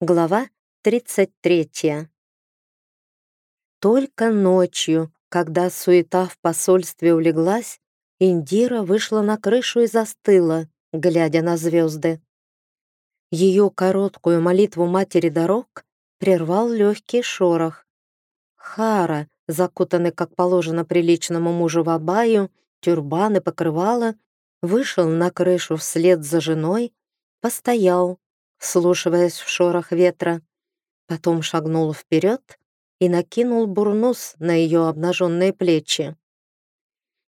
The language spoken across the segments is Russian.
Глава 33. Только ночью, когда суета в посольстве улеглась, Индира вышла на крышу и застыла, глядя на звезды. Ее короткую молитву матери дорог прервал легкий шорох. Хара, закутанный, как положено приличному мужу в абаю, тюрбан и покрывало, вышел на крышу вслед за женой, постоял, вслушиваясь в шорох ветра, потом шагнул вперед и накинул бурнус на ее обнаженные плечи.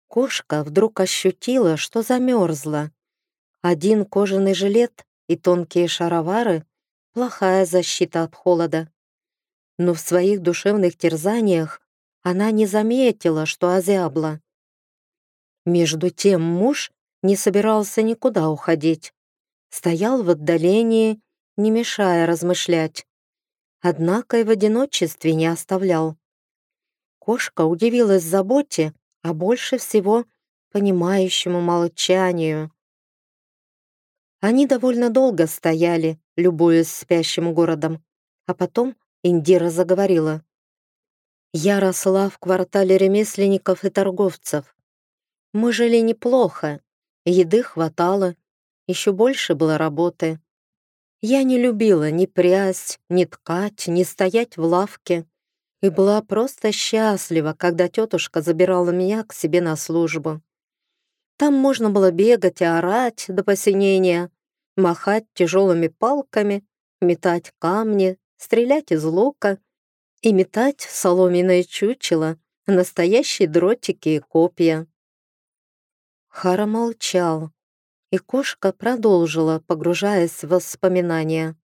Кошка вдруг ощутила, что замерзла. Один кожаный жилет и тонкие шаровары — плохая защита от холода. Но в своих душевных терзаниях она не заметила, что озябла. Между тем муж не собирался никуда уходить стоял в отдалении, не мешая размышлять. Однако и в одиночестве не оставлял. Кошка удивилась заботе, а больше всего понимающему молчанию. Они довольно долго стояли, любуясь спящим городом, а потом Индира заговорила. «Я росла в квартале ремесленников и торговцев. Мы жили неплохо, еды хватало, еще больше было работы. Я не любила ни прясть, ни ткать, ни стоять в лавке и была просто счастлива, когда тетушка забирала меня к себе на службу. Там можно было бегать и орать до посинения, махать тяжелыми палками, метать камни, стрелять из лука и метать соломенное чучело, настоящие дротики и копья. Хара молчал, и кошка продолжила, погружаясь в воспоминания.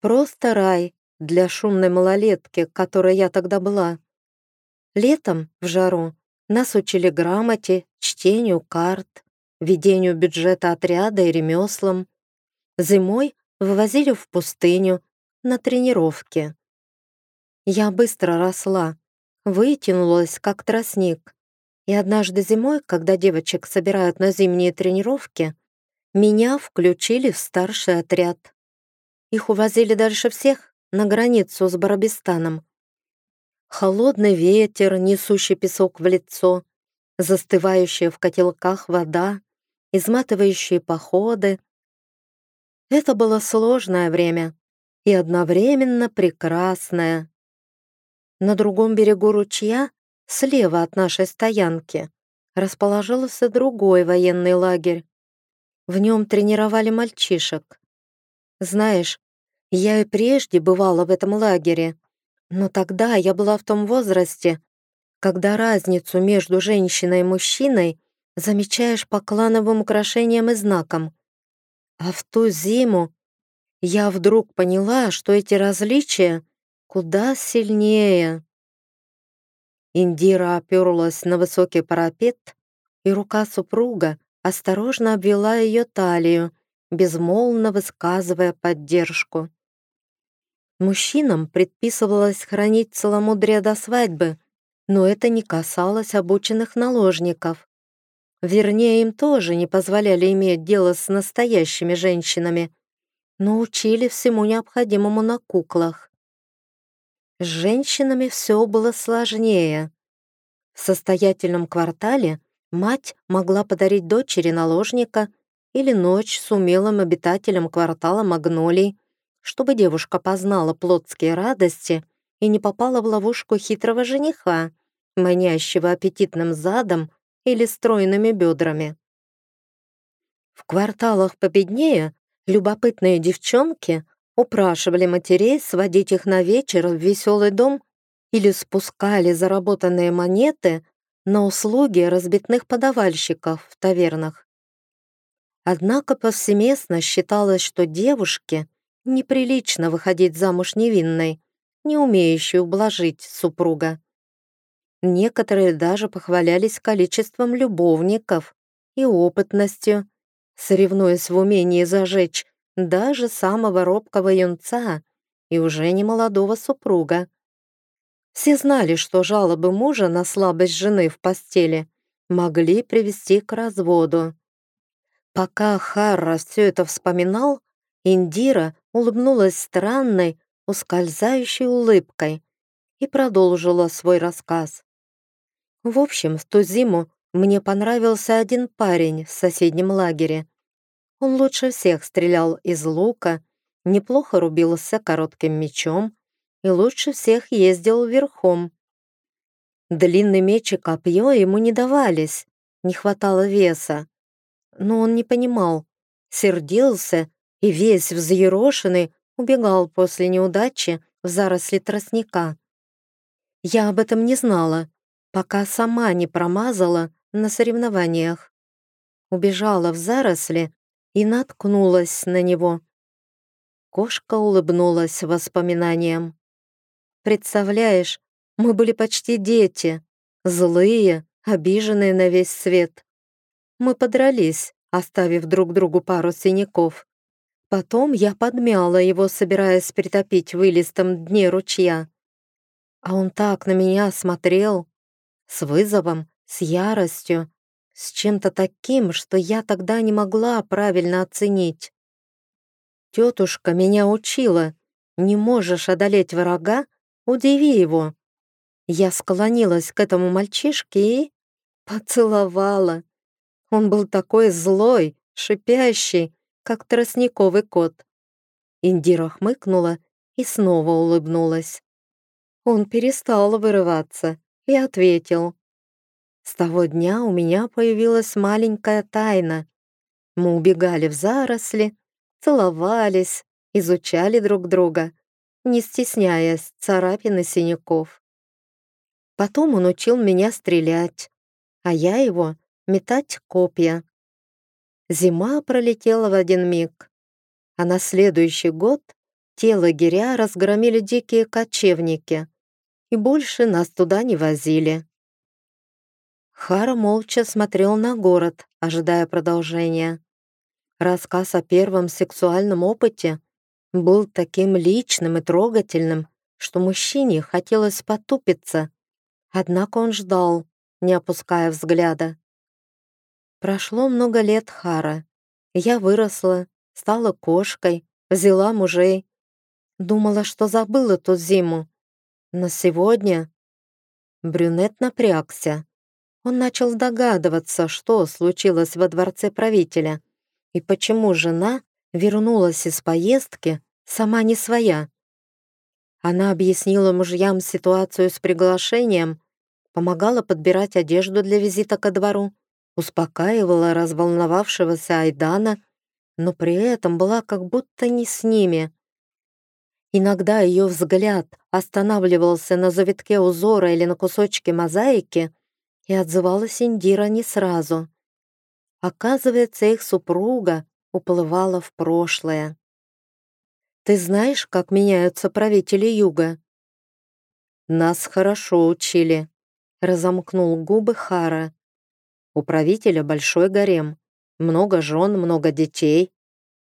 «Просто рай для шумной малолетки, которой я тогда была. Летом, в жару, нас учили грамоте, чтению карт, ведению бюджета отряда и ремеслам. Зимой вывозили в пустыню на тренировки. Я быстро росла, вытянулась, как тростник, и однажды зимой, когда девочек собирают на зимние тренировки, меня включили в старший отряд. Их увозили дальше всех, на границу с Барабистаном. Холодный ветер, несущий песок в лицо, застывающая в котелках вода, изматывающие походы. Это было сложное время и одновременно прекрасное. На другом берегу ручья слева от нашей стоянки, расположился другой военный лагерь. В нем тренировали мальчишек. Знаешь, я и прежде бывала в этом лагере, но тогда я была в том возрасте, когда разницу между женщиной и мужчиной замечаешь по клановым украшениям и знакам. А в ту зиму я вдруг поняла, что эти различия куда сильнее. Индира оперлась на высокий парапет, и рука супруга осторожно обвела ее талию, безмолвно высказывая поддержку. Мужчинам предписывалось хранить целомудрие до свадьбы, но это не касалось обученных наложников. Вернее, им тоже не позволяли иметь дело с настоящими женщинами, но учили всему необходимому на куклах. С женщинами все было сложнее. В состоятельном квартале мать могла подарить дочери наложника или ночь с умелым обитателем квартала Магнолий, чтобы девушка познала плотские радости и не попала в ловушку хитрого жениха, манящего аппетитным задом или стройными бедрами. В кварталах победнее любопытные девчонки упрашивали матерей сводить их на вечер в веселый дом или спускали заработанные монеты на услуги разбитных подавальщиков в тавернах. Однако повсеместно считалось, что девушке неприлично выходить замуж невинной, не умеющей ублажить супруга. Некоторые даже похвалялись количеством любовников и опытностью, соревнуясь в умении зажечь даже самого робкого юнца и уже не молодого супруга. Все знали, что жалобы мужа на слабость жены в постели могли привести к разводу. Пока Харра все это вспоминал, Индира улыбнулась странной, ускользающей улыбкой и продолжила свой рассказ. В общем, в ту зиму мне понравился один парень в соседнем лагере. Он лучше всех стрелял из лука, неплохо рубился коротким мечом и лучше всех ездил верхом. Длинный меч и копье ему не давались, не хватало веса. Но он не понимал, сердился и весь взъерошенный убегал после неудачи в заросли тростника. Я об этом не знала, пока сама не промазала на соревнованиях. Убежала в заросли и наткнулась на него. Кошка улыбнулась воспоминаниям. «Представляешь, мы были почти дети, злые, обиженные на весь свет. Мы подрались, оставив друг другу пару синяков. Потом я подмяла его, собираясь притопить в вылистом дне ручья. А он так на меня смотрел, с вызовом, с яростью, с чем-то таким, что я тогда не могла правильно оценить. Тетушка меня учила, не можешь одолеть врага, удиви его. Я склонилась к этому мальчишке и поцеловала. Он был такой злой, шипящий, как тростниковый кот. Индира хмыкнула и снова улыбнулась. Он перестал вырываться и ответил. С того дня у меня появилась маленькая тайна. Мы убегали в заросли, целовались, изучали друг друга, не стесняясь царапин и синяков. Потом он учил меня стрелять, а я его метать копья. Зима пролетела в один миг, а на следующий год те лагеря разгромили дикие кочевники, и больше нас туда не возили. Хара молча смотрел на город, ожидая продолжения. Рассказ о первом сексуальном опыте был таким личным и трогательным, что мужчине хотелось потупиться, Однако он ждал, не опуская взгляда. Прошло много лет Хара. Я выросла, стала кошкой, взяла мужей. Думала, что забыла ту зиму. Но сегодня... Брюнет напрягся. Он начал догадываться, что случилось во дворце правителя и почему жена вернулась из поездки сама не своя. Она объяснила мужьям ситуацию с приглашением, помогала подбирать одежду для визита ко двору, успокаивала разволновавшегося Айдана, но при этом была как будто не с ними. Иногда ее взгляд останавливался на завитке узора или на кусочке мозаики, и отзывалась Индира не сразу. Оказывается, их супруга уплывала в прошлое. Ты знаешь, как меняются правители юга?» «Нас хорошо учили», — разомкнул губы Хара. «У правителя большой гарем, много жен, много детей.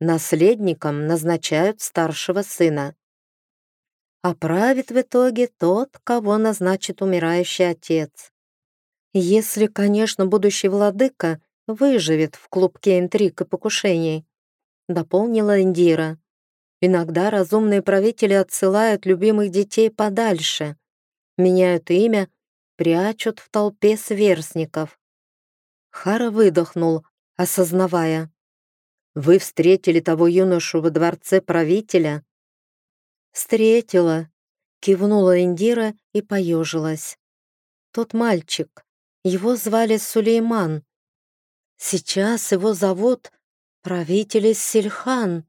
Наследником назначают старшего сына. А правит в итоге тот, кого назначит умирающий отец. Если, конечно, будущий владыка выживет в клубке интриг и покушений», — дополнила Индира. Иногда разумные правители отсылают любимых детей подальше, меняют имя, прячут в толпе сверстников. Хара выдохнул, осознавая. «Вы встретили того юношу во дворце правителя?» «Встретила», — кивнула Индира и поежилась. «Тот мальчик, его звали Сулейман. Сейчас его зовут правитель Сильхан.